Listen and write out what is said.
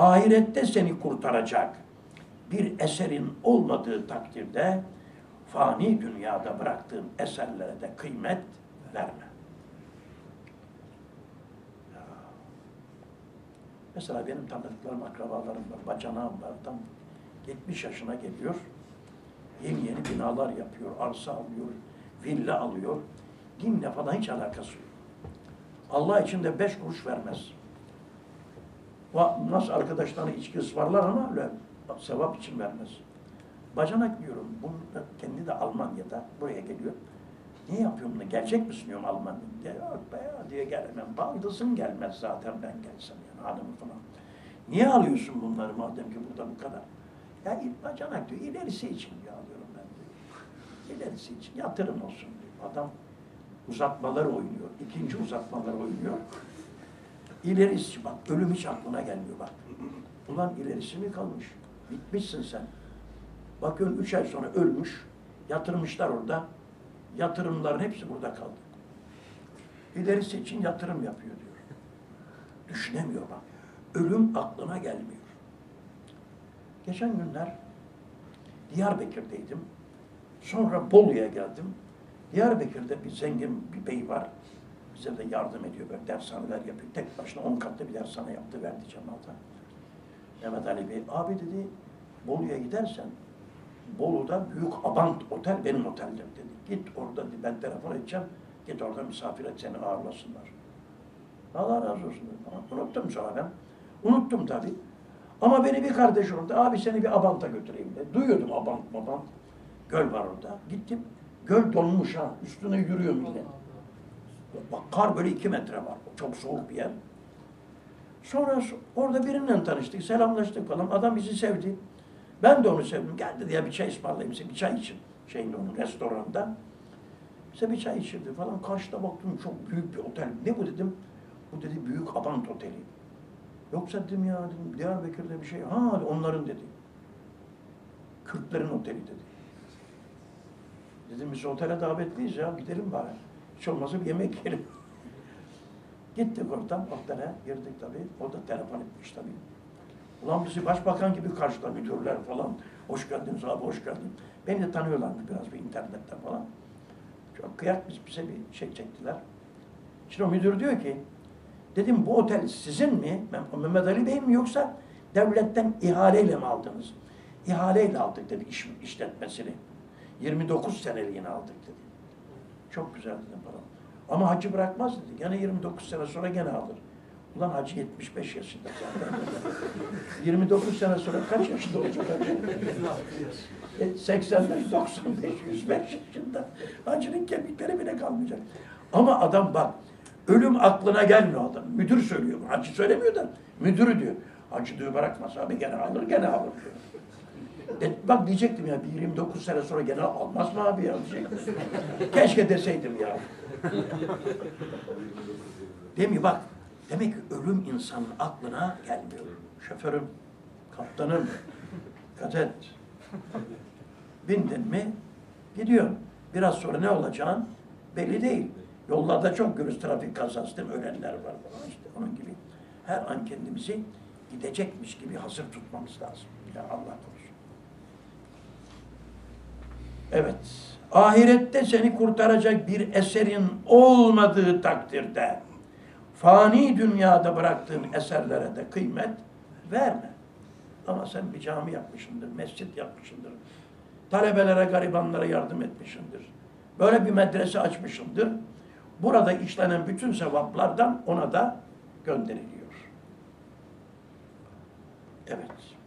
ahirette seni kurtaracak bir eserin olmadığı takdirde fani dünyada bıraktığın eserlere de kıymet verme. Mesela benim tanıdıklarım, akrabalarım var, bacanağım var. Adam 70 yaşına geliyor. Yeni yeni binalar yapıyor, arsa alıyor, villa alıyor. Dinle falan hiç alakası yok. Allah için de beş kuruş vermez. Nasıl arkadaşlarına içki ısmarlar ama öyle sevap için vermez. Bacanak diyorum, da kendi de Almanya'da buraya geliyor. Niye yapıyorum bunu? Gerçek misin diyorum Almanya'da. Ya yok be ya diye gelemem. Baldızın gelmez zaten ben gelsem yani hanımı falan. Niye alıyorsun bunları madem ki burada bu kadar? Ya bacanak diyor, ilerisi için diyor alıyorum ben diyor. İlerisi için yatırım olsun diyor. Adam uzatmalar oynuyor. ikinci uzatmalar oynuyor. İlerisi bak ölüm hiç aklına gelmiyor bak. Ulan ilerisi mi kalmış? Bitmişsin sen. Bakıyorsun üç ay sonra ölmüş. Yatırmışlar orada. Yatırımların hepsi burada kaldı. İlerisi için yatırım yapıyor diyor. Düşünemiyor bak. Ölüm aklına gelmiyor. Geçen günler Diyarbakır'daydım. Sonra Bolu'ya geldim. Diyarbakır'da bir zengin bir bey var. Bize de yardım ediyor. Böyle dershaneler yapıyor. Tek başına on katlı bir dershane yaptı verdi cemaate. Mehmet Ali Bey, abi dedi Bolu'ya gidersen Bolu'da büyük Abant Otel benim oteldim dedi. Git orada ben telefon edeceğim. Git orada misafir et seni ağırlasınlar. Allah razı olsun. dedi. Ama unuttum sonra ben. Unuttum tabii. Ama beni bir kardeş orada, abi seni bir Abant'a götüreyim dedi. Duyuyordum Abant, Abant. Göl var orada. Gittim. Göl donmuş ha. Üstüne yürüyor millet. Bak kar böyle iki metre var. Çok soğuk bir yer. Sonra so- orada birinden tanıştık, selamlaştık falan. Adam bizi sevdi. Ben de onu sevdim. Geldi diye bir çay ısmarlayayım size, bir çay için. Şeyin onun restoranda. Bize bir çay içirdi falan. Karşıda baktım çok büyük bir otel. Ne bu dedim. Bu dedi büyük Abant Oteli. Yoksa dedim ya dedim Diyarbakır'da bir şey. Ha onların dedi. Kürtlerin oteli dedi. Dedim biz otele davetliyiz ya gidelim bari. Hiç olmazsa bir yemek yiyelim. Gittik oradan otele girdik tabii. O da telefon etmiş tabii. Ulan bizi başbakan gibi karşıla müdürler falan. Hoş geldiniz abi hoş geldin. Beni de tanıyorlardı biraz bir internetten falan. Çok kıyak biz bize bir şey çektiler. Şimdi o müdür diyor ki dedim bu otel sizin mi? Mehmet Ali Bey mi yoksa devletten ihaleyle mi aldınız? İhaleyle aldık dedi iş, işletmesini. 29 seneliğine aldık dedi. Çok güzel dedim falan. Ama hacı bırakmaz dedi. Gene 29 sene sonra gene alır. Ulan hacı 75 yaşında zaten. 29 sene sonra kaç yaşında olacak hacı? E, 85, 95, 105 yaşında. Hacının kemikleri bile kalmayacak. Ama adam bak, ölüm aklına gelmiyor adam. Müdür söylüyor. Hacı söylemiyor da müdürü diyor. Hacı diyor bırakmaz abi gene alır gene alır diyor. E, bak diyecektim ya bir 29 sene sonra gene almaz mı abi ya. Keşke deseydim ya. Değil mi bak demek ki ölüm insanın aklına gelmiyor. Şoförüm, kaptanım, kadet. Bindin mi gidiyorsun. Biraz sonra ne olacağın belli değil. Yollarda çok görürüz trafik kazası değil mi? Ölenler var falan işte onun gibi. Her an kendimizi gidecekmiş gibi hazır tutmamız lazım. Ya Allah korusun. Evet. Ahirette seni kurtaracak bir eserin olmadığı takdirde fani dünyada bıraktığın eserlere de kıymet verme. Ama sen bir cami yapmışsındır, mescit yapmışsındır. Talebelere, garibanlara yardım etmişsindir. Böyle bir medrese açmışsındır. Burada işlenen bütün sevaplardan ona da gönderiliyor. Evet.